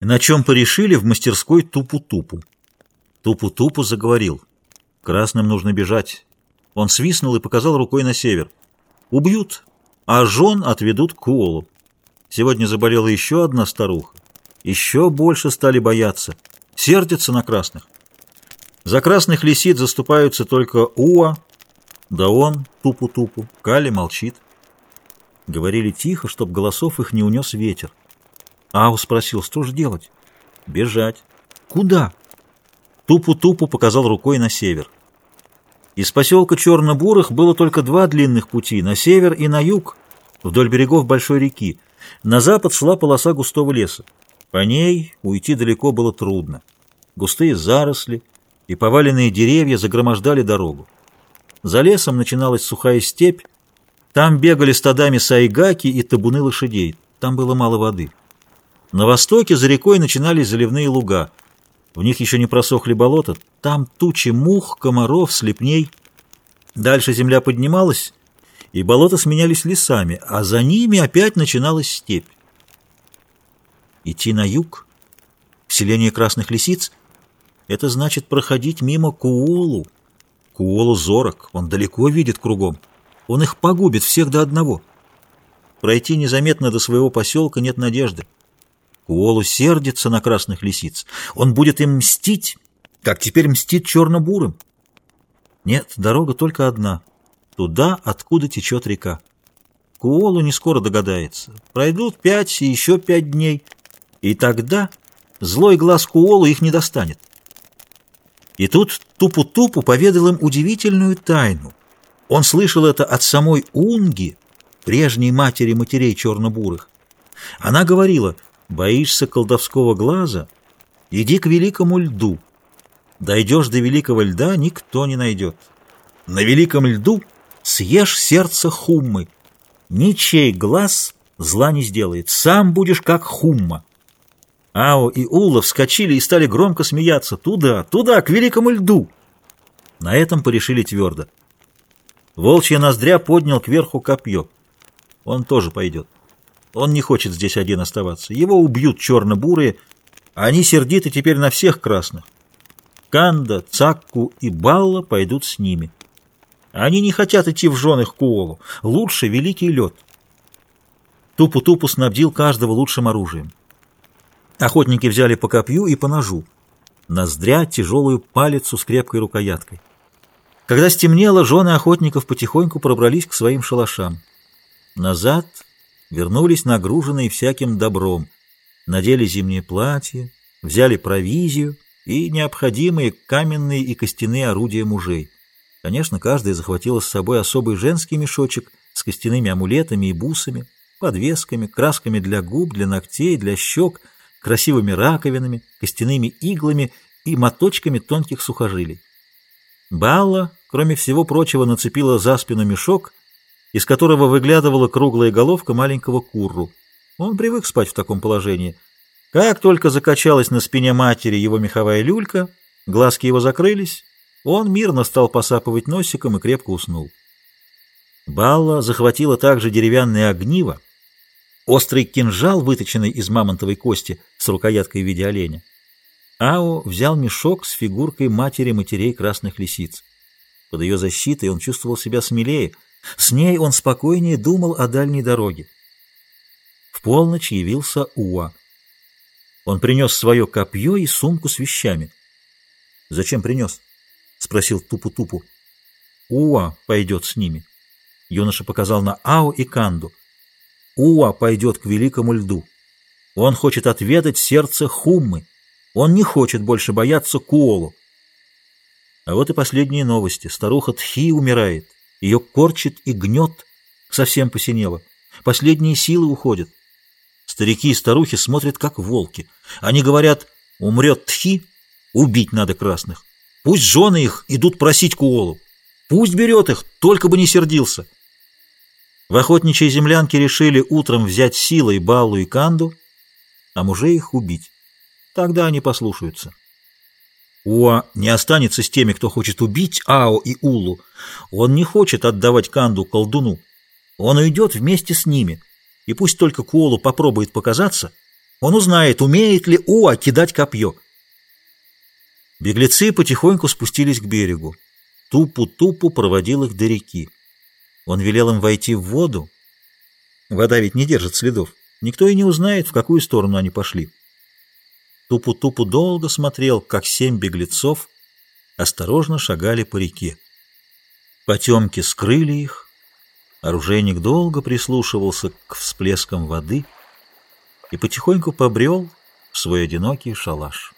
На чем порешили в мастерской Тупу-Тупу. Тупу-Тупу заговорил. Красным нужно бежать. Он свистнул и показал рукой на север. Убьют, а жен отведут к Уолу. Сегодня заболела еще одна старуха. Еще больше стали бояться. Сердятся на красных. За красных лисиц заступаются только Уа, да он, Тупу-Тупу. Кали молчит. Говорили тихо, чтоб голосов их не унес ветер. Ау спросил, что же делать? Бежать. Куда? Тупу-тупу показал рукой на север. Из поселка Черно-Бурых было только два длинных пути, на север и на юг, вдоль берегов большой реки. На запад шла полоса густого леса. По ней уйти далеко было трудно. Густые заросли и поваленные деревья загромождали дорогу. За лесом начиналась сухая степь, там бегали стадами сайгаки и табуны лошадей, там было мало воды. На востоке за рекой начинались заливные луга. В них еще не просохли болота. Там тучи мух, комаров, слепней. Дальше земля поднималась, и болота сменялись лесами, а за ними опять начиналась степь. Идти на юг, в селение красных лисиц, это значит проходить мимо Куолу. Куолу зорок, он далеко видит кругом. Он их погубит всех до одного. Пройти незаметно до своего поселка нет надежды. Куолу сердится на красных лисиц. Он будет им мстить, как теперь мстит черно-бурым. Нет, дорога только одна. Туда, откуда течет река. Куолу не скоро догадается. Пройдут пять и еще пять дней. И тогда злой глаз Куолу их не достанет. И тут Тупу-Тупу поведал им удивительную тайну. Он слышал это от самой Унги, прежней матери матерей черно-бурых. Она говорила — Боишься колдовского глаза? Иди к великому льду. Дойдешь до великого льда, никто не найдет. На великом льду съешь сердце хуммы. Ничей глаз зла не сделает. Сам будешь как хумма. Ао и Ула вскочили и стали громко смеяться. Туда, туда, к великому льду. На этом порешили твердо. Волчья ноздря поднял кверху копье. Он тоже пойдет. Он не хочет здесь один оставаться. Его убьют черно-бурые, они сердиты теперь на всех красных. Канда, Цакку и Балла пойдут с ними. Они не хотят идти в жены к Куолу. Лучше великий лед. Тупу-тупу снабдил каждого лучшим оружием. Охотники взяли по копью и по ножу. Ноздря тяжелую палицу с крепкой рукояткой. Когда стемнело, жены охотников потихоньку пробрались к своим шалашам. Назад вернулись нагруженные всяким добром, надели зимние платья, взяли провизию и необходимые каменные и костяные орудия мужей. Конечно, каждая захватила с собой особый женский мешочек с костяными амулетами и бусами, подвесками, красками для губ, для ногтей, для щек, красивыми раковинами, костяными иглами и моточками тонких сухожилий. Балла, кроме всего прочего, нацепила за спину мешок из которого выглядывала круглая головка маленького курру. Он привык спать в таком положении. Как только закачалась на спине матери его меховая люлька, глазки его закрылись, он мирно стал посапывать носиком и крепко уснул. Балла захватила также деревянное огниво, острый кинжал, выточенный из мамонтовой кости с рукояткой в виде оленя. Ао взял мешок с фигуркой матери матерей красных лисиц. Под ее защитой он чувствовал себя смелее — с ней он спокойнее думал о дальней дороге. В полночь явился Уа. Он принес свое копье и сумку с вещами. «Зачем принес?» — спросил Тупу-Тупу. «Уа пойдет с ними». Юноша показал на Ао и Канду. «Уа пойдет к великому льду. Он хочет отведать сердце Хуммы. Он не хочет больше бояться Куолу». А вот и последние новости. Старуха Тхи умирает. Ее корчит и гнет, совсем посинело. Последние силы уходят. Старики и старухи смотрят, как волки. Они говорят, умрет Тхи, убить надо красных. Пусть жены их идут просить Куолу. Пусть берет их, только бы не сердился. В охотничьей землянке решили утром взять силой Балу и Канду, а мужей их убить. Тогда они послушаются. Уа не останется с теми, кто хочет убить Ао и Улу. Он не хочет отдавать Канду колдуну. Он уйдет вместе с ними. И пусть только Куолу попробует показаться, Он узнает, умеет ли Уа кидать копье. Беглецы потихоньку спустились к берегу. Тупу-тупу проводил их до реки. Он велел им войти в воду. Вода ведь не держит следов. Никто и не узнает, в какую сторону они пошли. Тупу-тупу долго смотрел, как семь беглецов осторожно шагали по реке. Потемки скрыли их. Оружейник долго прислушивался к всплескам воды и потихоньку побрел в свой одинокий шалаш.